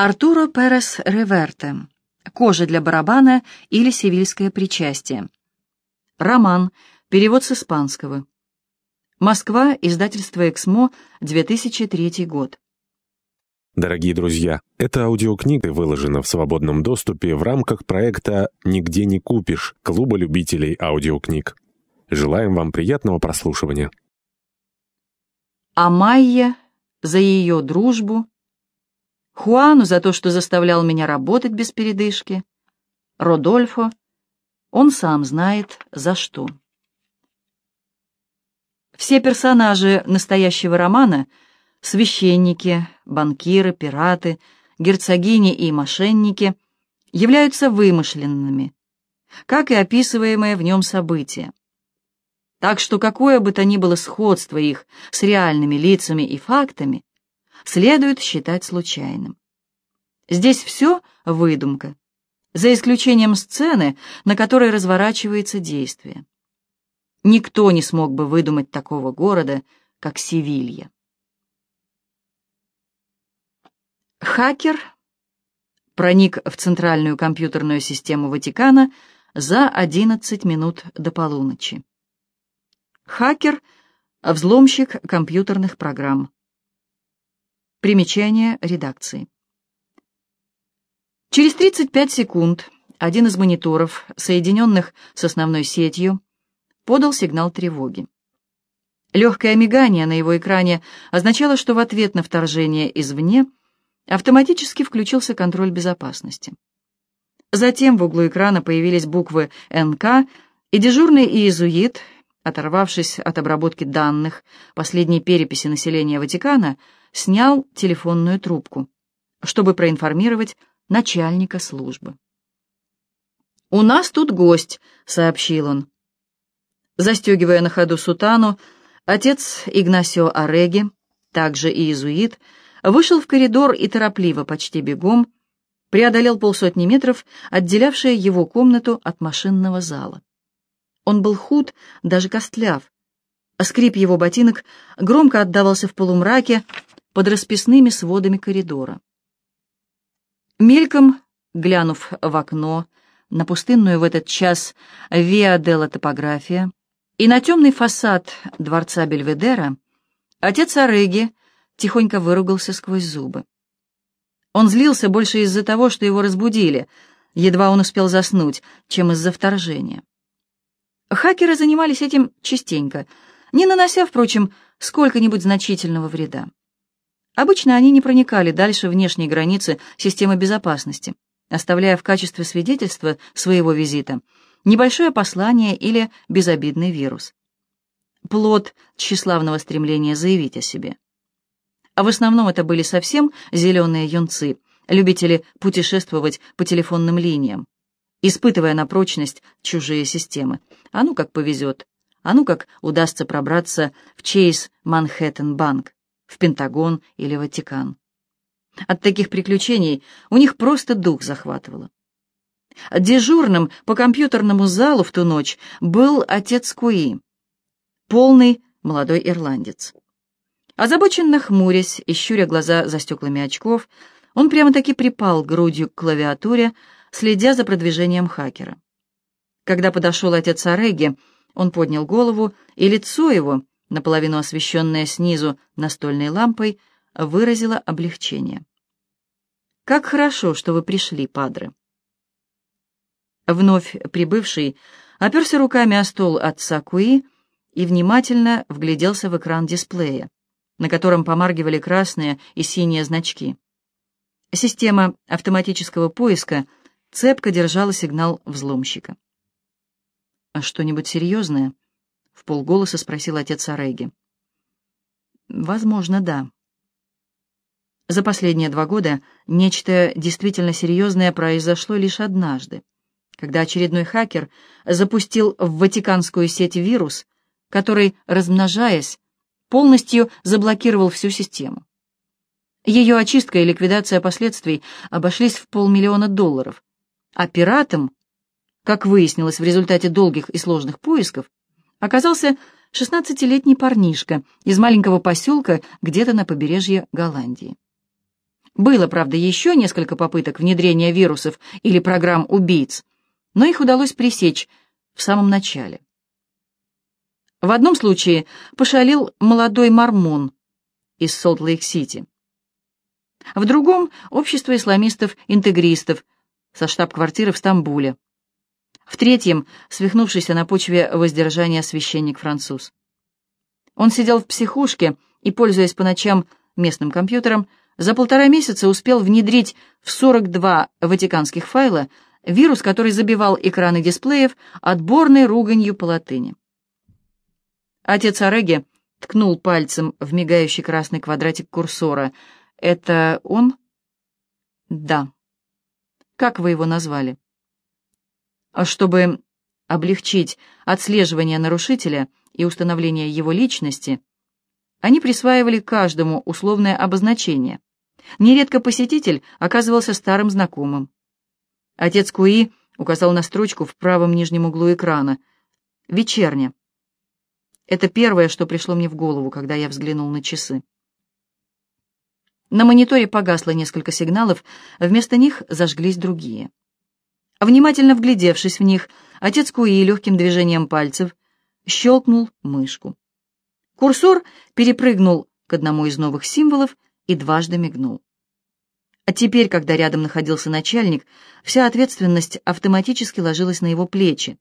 Артуро Перес Реверте. Кожа для барабана или севильское причастие. Роман. Перевод с испанского. Москва. Издательство «Эксмо», 2003 год. Дорогие друзья, эта аудиокнига выложена в свободном доступе в рамках проекта «Нигде не купишь» Клуба любителей аудиокниг. Желаем вам приятного прослушивания. А Майя за ее дружбу, Хуану за то, что заставлял меня работать без передышки, Родольфо, он сам знает за что. Все персонажи настоящего романа — священники, банкиры, пираты, герцогини и мошенники — являются вымышленными, как и описываемые в нем события. Так что какое бы то ни было сходство их с реальными лицами и фактами, следует считать случайным. Здесь все выдумка, за исключением сцены, на которой разворачивается действие. Никто не смог бы выдумать такого города, как Севилья. Хакер проник в центральную компьютерную систему Ватикана за 11 минут до полуночи. Хакер — взломщик компьютерных программ. Примечание редакции. Через 35 секунд один из мониторов, соединенных с основной сетью, подал сигнал тревоги. Легкое мигание на его экране означало, что в ответ на вторжение извне автоматически включился контроль безопасности. Затем в углу экрана появились буквы «НК», и дежурный иезуит, оторвавшись от обработки данных последней переписи населения Ватикана, снял телефонную трубку, чтобы проинформировать начальника службы. «У нас тут гость», — сообщил он. Застегивая на ходу сутану, отец Игнасио Ореги, также и иезуит, вышел в коридор и торопливо, почти бегом, преодолел полсотни метров, отделявшие его комнату от машинного зала. Он был худ, даже костляв, скрип его ботинок громко отдавался в полумраке под расписными сводами коридора. Мельком, глянув в окно, на пустынную в этот час Виа топография и на темный фасад дворца Бельведера, отец Ореги тихонько выругался сквозь зубы. Он злился больше из-за того, что его разбудили, едва он успел заснуть, чем из-за вторжения. Хакеры занимались этим частенько, не нанося, впрочем, сколько-нибудь значительного вреда. Обычно они не проникали дальше внешней границы системы безопасности, оставляя в качестве свидетельства своего визита небольшое послание или безобидный вирус. Плод тщеславного стремления заявить о себе. А в основном это были совсем зеленые юнцы, любители путешествовать по телефонным линиям, испытывая на прочность чужие системы. А ну как повезет, а ну как удастся пробраться в Чейз Манхэттен Банк, в Пентагон или Ватикан. От таких приключений у них просто дух захватывало. Дежурным по компьютерному залу в ту ночь был отец Куи, полный молодой ирландец. Озабоченно хмурясь и щуря глаза за стеклами очков, он прямо-таки припал грудью к клавиатуре, следя за продвижением хакера. Когда подошел отец Ореги, он поднял голову, и лицо его, наполовину освещенное снизу настольной лампой, выразило облегчение. «Как хорошо, что вы пришли, падре!» Вновь прибывший оперся руками о стол отца Куи и внимательно вгляделся в экран дисплея, на котором помаргивали красные и синие значки. Система автоматического поиска цепко держала сигнал взломщика. «А что-нибудь серьезное?» — в полголоса спросил отец Ореги. «Возможно, да». За последние два года нечто действительно серьезное произошло лишь однажды, когда очередной хакер запустил в ватиканскую сеть вирус, который, размножаясь, полностью заблокировал всю систему. Ее очистка и ликвидация последствий обошлись в полмиллиона долларов, а пиратам, как выяснилось в результате долгих и сложных поисков, оказался 16-летний парнишка из маленького поселка где-то на побережье Голландии. Было, правда, еще несколько попыток внедрения вирусов или программ убийц, но их удалось пресечь в самом начале. В одном случае пошалил молодой мормон из Солт-Лейк-Сити. В другом — общество исламистов-интегристов со штаб-квартиры в Стамбуле. В третьем — свихнувшийся на почве воздержания священник-француз. Он сидел в психушке и, пользуясь по ночам местным компьютером, за полтора месяца успел внедрить в 42 ватиканских файла вирус, который забивал экраны дисплеев отборной руганью по латыни. Отец Ореги ткнул пальцем в мигающий красный квадратик курсора. «Это он?» «Да». «Как вы его назвали?» А Чтобы облегчить отслеживание нарушителя и установление его личности, они присваивали каждому условное обозначение. Нередко посетитель оказывался старым знакомым. Отец Куи указал на строчку в правом нижнем углу экрана. «Вечерня». Это первое, что пришло мне в голову, когда я взглянул на часы. На мониторе погасло несколько сигналов, вместо них зажглись другие. Внимательно вглядевшись в них, отец Куи легким движением пальцев щелкнул мышку. Курсор перепрыгнул к одному из новых символов и дважды мигнул. А теперь, когда рядом находился начальник, вся ответственность автоматически ложилась на его плечи,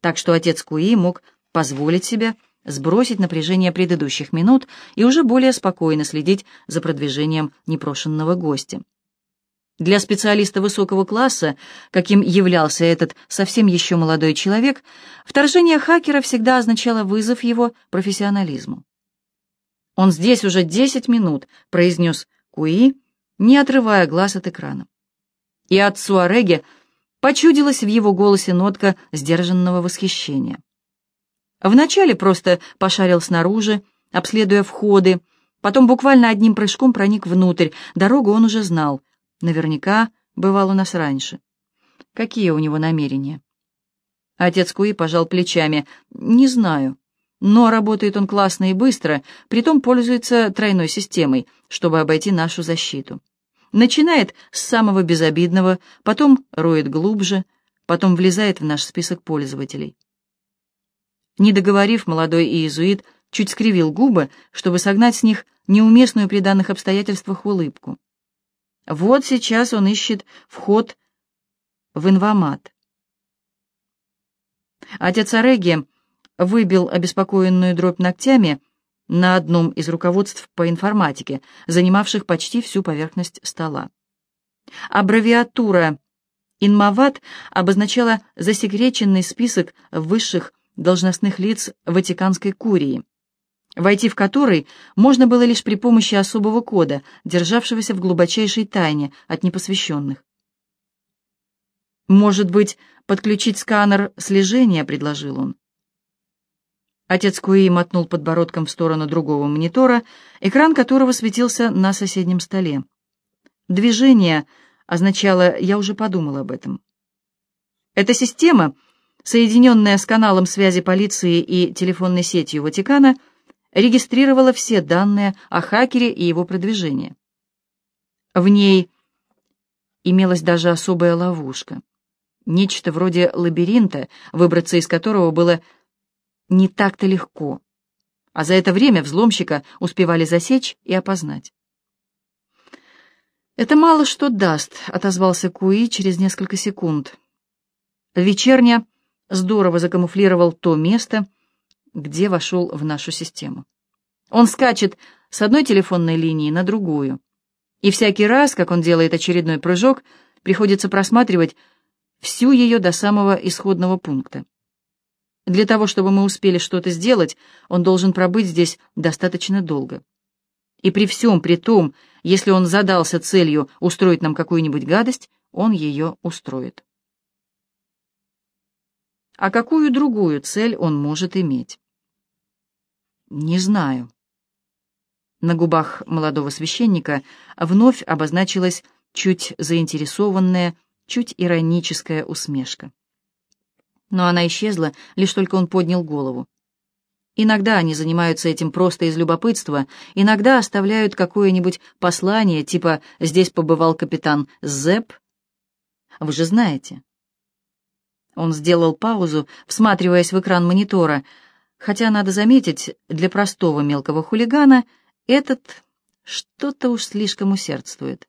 так что отец Куи мог позволить себе сбросить напряжение предыдущих минут и уже более спокойно следить за продвижением непрошенного гостя. Для специалиста высокого класса, каким являлся этот совсем еще молодой человек, вторжение хакера всегда означало вызов его профессионализму. «Он здесь уже десять минут», — произнес Куи, не отрывая глаз от экрана. И отцу Ореге почудилась в его голосе нотка сдержанного восхищения. Вначале просто пошарил снаружи, обследуя входы, потом буквально одним прыжком проник внутрь. Дорогу он уже знал. Наверняка бывал у нас раньше. Какие у него намерения? Отец Куи пожал плечами. «Не знаю. Но работает он классно и быстро, притом пользуется тройной системой, чтобы обойти нашу защиту. Начинает с самого безобидного, потом роет глубже, потом влезает в наш список пользователей. Не договорив, молодой иезуит чуть скривил губы, чтобы согнать с них неуместную при данных обстоятельствах улыбку. Вот сейчас он ищет вход в инвомат. Отец Ореги выбил обеспокоенную дробь ногтями на одном из руководств по информатике, занимавших почти всю поверхность стола. Аббревиатура «Инмоват» обозначала засекреченный список высших должностных лиц Ватиканской курии, войти в который можно было лишь при помощи особого кода, державшегося в глубочайшей тайне от непосвященных. «Может быть, подключить сканер слежения?» — предложил он. Отец Куи мотнул подбородком в сторону другого монитора, экран которого светился на соседнем столе. Движение означало «я уже подумал об этом». Эта система соединенная с каналом связи полиции и телефонной сетью Ватикана, регистрировала все данные о хакере и его продвижении. В ней имелась даже особая ловушка, нечто вроде лабиринта, выбраться из которого было не так-то легко, а за это время взломщика успевали засечь и опознать. «Это мало что даст», — отозвался Куи через несколько секунд. Вечерня здорово закамуфлировал то место, где вошел в нашу систему. Он скачет с одной телефонной линии на другую. И всякий раз, как он делает очередной прыжок, приходится просматривать всю ее до самого исходного пункта. Для того, чтобы мы успели что-то сделать, он должен пробыть здесь достаточно долго. И при всем при том, если он задался целью устроить нам какую-нибудь гадость, он ее устроит а какую другую цель он может иметь? Не знаю. На губах молодого священника вновь обозначилась чуть заинтересованная, чуть ироническая усмешка. Но она исчезла, лишь только он поднял голову. Иногда они занимаются этим просто из любопытства, иногда оставляют какое-нибудь послание, типа «Здесь побывал капитан Зепп». Вы же знаете. Он сделал паузу, всматриваясь в экран монитора, хотя, надо заметить, для простого мелкого хулигана этот что-то уж слишком усердствует.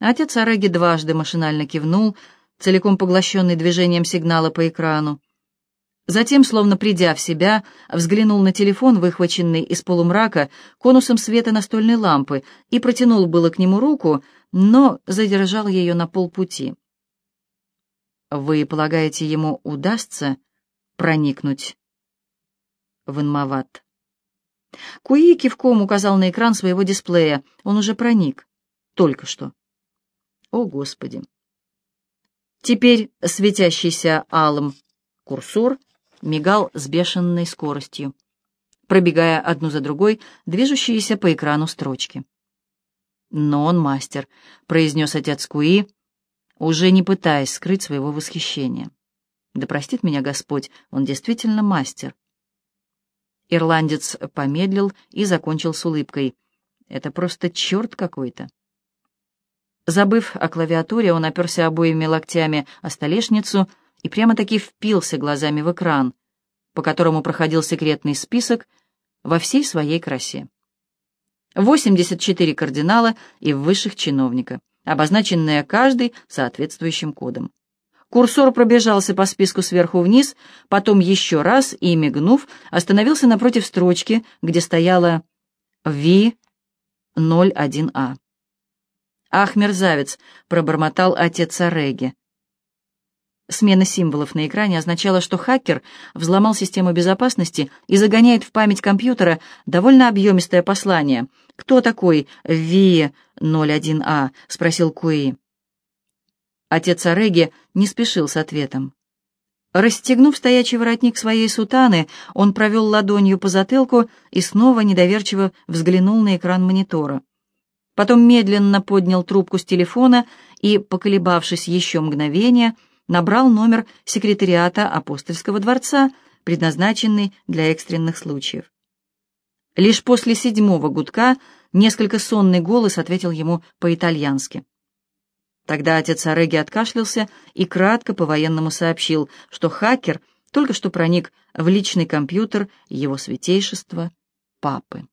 Отец Ареги дважды машинально кивнул, целиком поглощенный движением сигнала по экрану. Затем, словно придя в себя, взглянул на телефон, выхваченный из полумрака конусом света настольной лампы, и протянул было к нему руку, но задержал ее на полпути. «Вы полагаете, ему удастся проникнуть в Инмават?» Куи кивком указал на экран своего дисплея. Он уже проник. Только что. О, Господи! Теперь светящийся алым курсор мигал с бешеной скоростью, пробегая одну за другой движущиеся по экрану строчки. «Но он мастер», — произнес отец Куи, уже не пытаясь скрыть своего восхищения. «Да простит меня Господь, он действительно мастер». Ирландец помедлил и закончил с улыбкой. «Это просто черт какой-то». Забыв о клавиатуре, он оперся обоими локтями о столешницу и прямо-таки впился глазами в экран, по которому проходил секретный список во всей своей красе. 84 кардинала и высших чиновника, обозначенные каждый соответствующим кодом. Курсор пробежался по списку сверху вниз, потом еще раз и, мигнув, остановился напротив строчки, где стояла «Ви-01А». «Ах, мерзавец!» — пробормотал отец Ореги. Смена символов на экране означала, что хакер взломал систему безопасности и загоняет в память компьютера довольно объемистое послание. «Кто такой Ви-01А?» — спросил Куи. Отец Ореги не спешил с ответом. Расстегнув стоячий воротник своей сутаны, он провел ладонью по затылку и снова недоверчиво взглянул на экран монитора. Потом медленно поднял трубку с телефона и, поколебавшись еще мгновение, — набрал номер секретариата апостольского дворца, предназначенный для экстренных случаев. Лишь после седьмого гудка несколько сонный голос ответил ему по-итальянски. Тогда отец Ореги откашлялся и кратко по-военному сообщил, что хакер только что проник в личный компьютер его святейшества Папы.